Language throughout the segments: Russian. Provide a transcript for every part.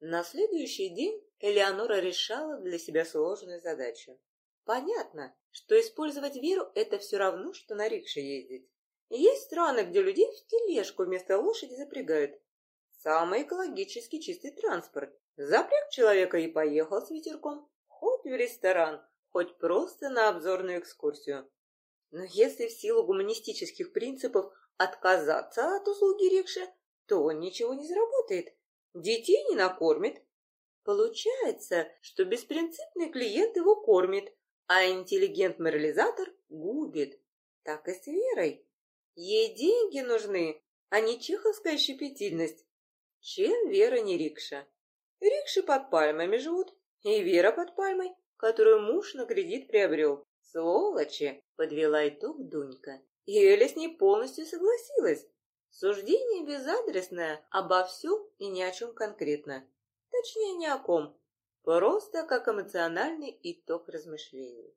На следующий день Элеонора решала для себя сложную задачу. Понятно, что использовать веру – это все равно, что на рикше ездить. Есть страны, где людей в тележку вместо лошади запрягают. Самый экологически чистый транспорт. Запряг человека и поехал с ветерком. Хоть в ресторан, хоть просто на обзорную экскурсию. Но если в силу гуманистических принципов отказаться от услуги рикши, то он ничего не заработает. Детей не накормит. Получается, что беспринципный клиент его кормит, а интеллигент-морализатор губит. Так и с Верой. Ей деньги нужны, а не чеховская щепетильность. Чем Вера не рикша? Рикши под пальмами живут, и Вера под пальмой, которую муж на кредит приобрел. Сволочи, подвела итог Дунька. И Эля с полностью согласилась. Суждение безадресное обо всем и ни о чем конкретно. Точнее, ни о ком. Просто как эмоциональный итог размышлений.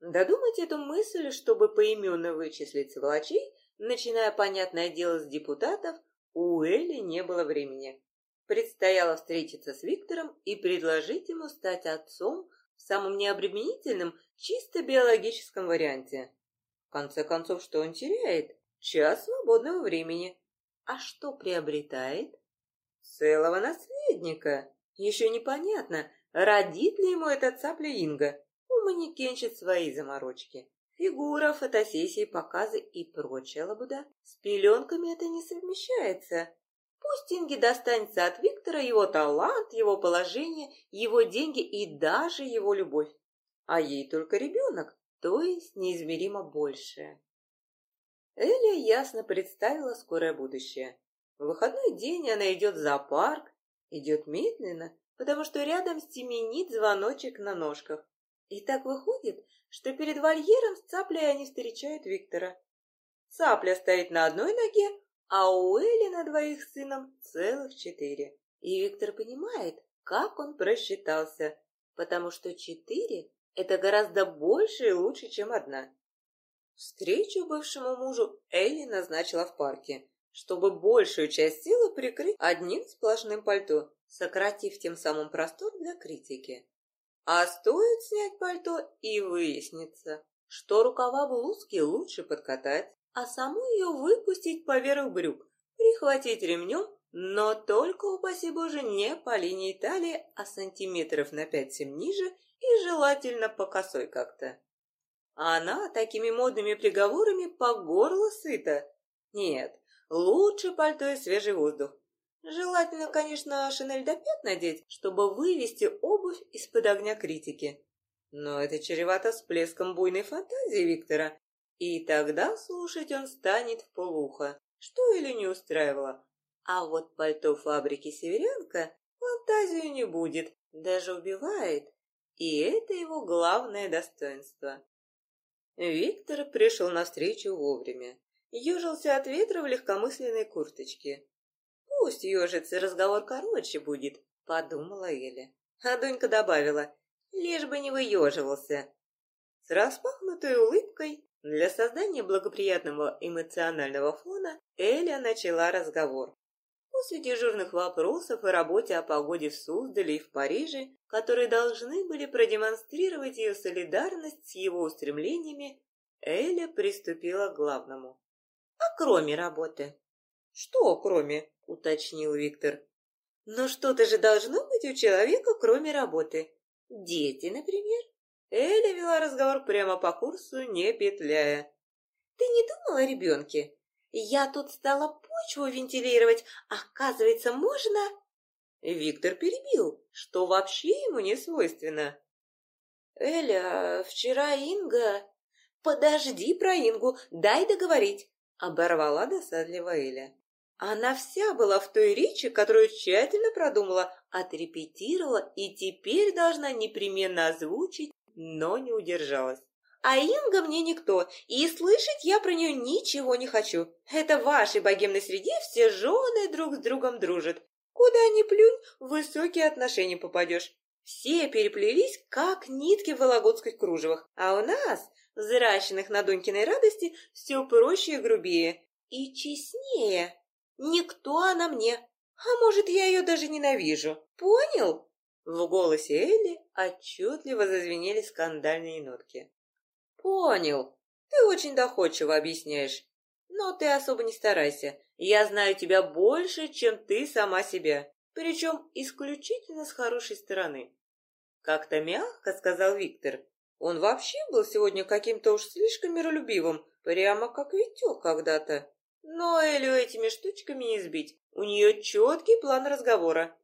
Додумать эту мысль, чтобы поименно вычислить сволочей, начиная понятное дело с депутатов, у Эли не было времени. Предстояло встретиться с Виктором и предложить ему стать отцом в самом необременительном, чисто биологическом варианте. В конце концов, что он теряет? Час свободного времени. А что приобретает? Целого наследника. Еще непонятно, родит ли ему этот цапля Инга. У манекенщиц свои заморочки. Фигура, фотосессии, показы и прочая лабуда. С пеленками это не совмещается. Пусть Инге достанется от Виктора его талант, его положение, его деньги и даже его любовь. А ей только ребенок, то есть неизмеримо большее. Эля ясно представила скорое будущее. В выходной день она идет в зоопарк, идет медленно, потому что рядом стеменит звоночек на ножках. И так выходит, что перед вольером с цаплей они встречают Виктора. Цапля стоит на одной ноге, а у Эли на двоих сыном целых четыре. И Виктор понимает, как он просчитался, потому что четыре – это гораздо больше и лучше, чем одна. Встречу бывшему мужу Элли назначила в парке, чтобы большую часть силы прикрыть одним сплошным пальто, сократив тем самым простор для критики. А стоит снять пальто и выяснится, что рукава блузки лучше подкатать, а саму ее выпустить поверх брюк, прихватить ремнем, но только, упаси Боже, не по линии талии, а сантиметров на пять-семь ниже и желательно по косой как-то. Она такими модными приговорами по горло сыта. Нет, лучше пальто и свежий воздух. Желательно, конечно, шинель до пят надеть, чтобы вывести обувь из-под огня критики. Но это чревато всплеском буйной фантазии Виктора, и тогда слушать он станет в полухо, что или не устраивало. А вот пальто фабрики «Северянка» фантазию не будет, даже убивает, и это его главное достоинство. Виктор пришел навстречу вовремя. Ежился от ветра в легкомысленной курточке. «Пусть ежится, разговор короче будет», — подумала Эля. А Донька добавила, «лишь бы не выеживался». С распахнутой улыбкой для создания благоприятного эмоционального фона Эля начала разговор. После дежурных вопросов о работе о погоде в Суздале и в Париже, которые должны были продемонстрировать ее солидарность с его устремлениями, Эля приступила к главному. А кроме работы? Что кроме? уточнил Виктор. Но что-то же должно быть у человека, кроме работы. Дети, например. Эля вела разговор прямо по курсу, не петляя. Ты не думала о ребенке? Я тут стала почву вентилировать. Оказывается, можно... Виктор перебил, что вообще ему не свойственно. Эля, вчера Инга... Подожди про Ингу, дай договорить. Оборвала досадливо Эля. Она вся была в той речи, которую тщательно продумала, отрепетировала и теперь должна непременно озвучить, но не удержалась. А Инга мне никто, и слышать я про нее ничего не хочу. Это в вашей богемной среде все жены друг с другом дружат. Куда ни плюнь, в высокие отношения попадешь. Все переплелись, как нитки в вологодских кружевах, а у нас, взращенных на Донькиной радости, все проще и грубее. И честнее. Никто она мне. А может, я ее даже ненавижу. Понял? В голосе Элли отчетливо зазвенели скандальные нотки. Понял. Ты очень доходчиво объясняешь. Но ты особо не старайся. Я знаю тебя больше, чем ты сама себя. Причем исключительно с хорошей стороны. Как-то мягко сказал Виктор. Он вообще был сегодня каким-то уж слишком миролюбивым, прямо как Витек когда-то. Но Элю этими штучками не сбить. У нее четкий план разговора.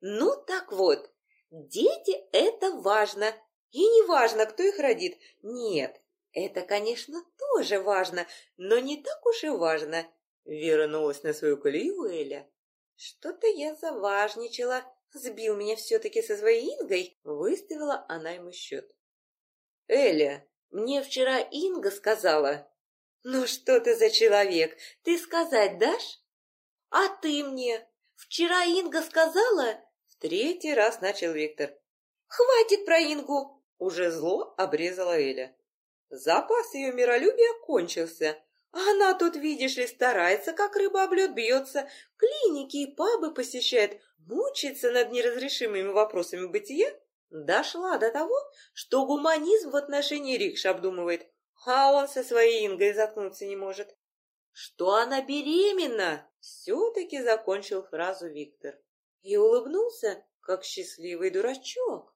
Ну так вот, дети — это важно. И не важно, кто их родит. Нет, это, конечно, тоже важно, но не так уж и важно. Вернулась на свою колею Эля. Что-то я заважничала. Сбил меня все-таки со своей Ингой. Выставила она ему счет. Эля, мне вчера Инга сказала. Ну что ты за человек? Ты сказать дашь? А ты мне? Вчера Инга сказала? В третий раз начал Виктор. Хватит про Ингу! Уже зло обрезала Эля. Запас ее миролюбия кончился. А она тут, видишь ли, старается, как рыба об лед бьется, клиники и пабы посещает, мучается над неразрешимыми вопросами бытия. Дошла до того, что гуманизм в отношении рикши обдумывает, а он со своей Ингой заткнуться не может. Что она беременна? Все-таки закончил фразу Виктор. И улыбнулся, как счастливый дурачок.